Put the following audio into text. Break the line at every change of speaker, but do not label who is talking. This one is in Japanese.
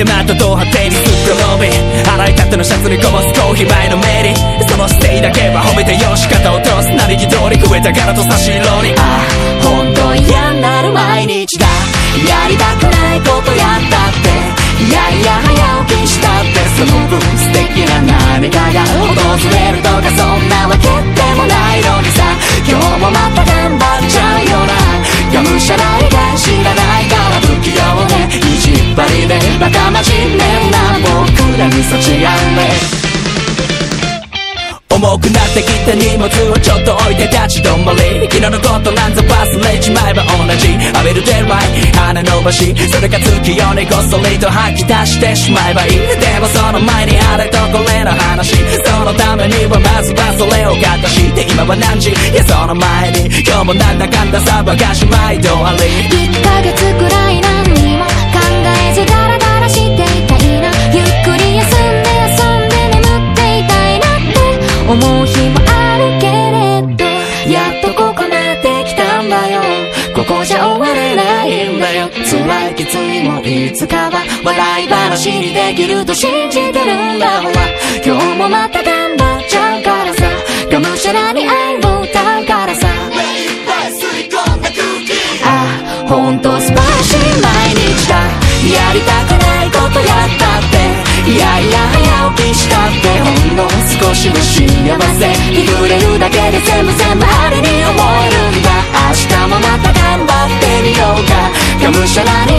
手間とド派手にすっ転び洗いたてのシャツにこぼすコーヒー前のメリー。その姿勢だけは褒めてよし肩を通す。何気通り食えたからと差し色に。
ああ本当嫌になる毎日だ。やりたくないことやったって。いやいや早起きしたって。その分素敵な何かが訪れるとかそんなわけでもないのにさ。今日もまたらに幸あれ
重くなってきた荷物をちょっと置いて立ち止まり。昨日のことなんぞ忘れちまえば同じ。浴びるデライ羽伸ばし。それが月夜にこっそりと吐き出してしまえばいい。でもその前にあれとこれの話。そのためにはまずはそれを片し。て今は何時？いやその前に。今日もなんだかんだ騒がし毎度あり。
思う日もあるけれど
やっとここまで来たんだよ。ここじゃ終われないんだよ。辛いきついもいつかは笑い話にできると信じてるんだほら今日もまた頑張っちゃうからさ。がむしゃらに愛したってほんの少しの幸せ。日暮れるだけで全部全部あれに思えるんだ。明日もまた頑張ってみようか。がむしゃらな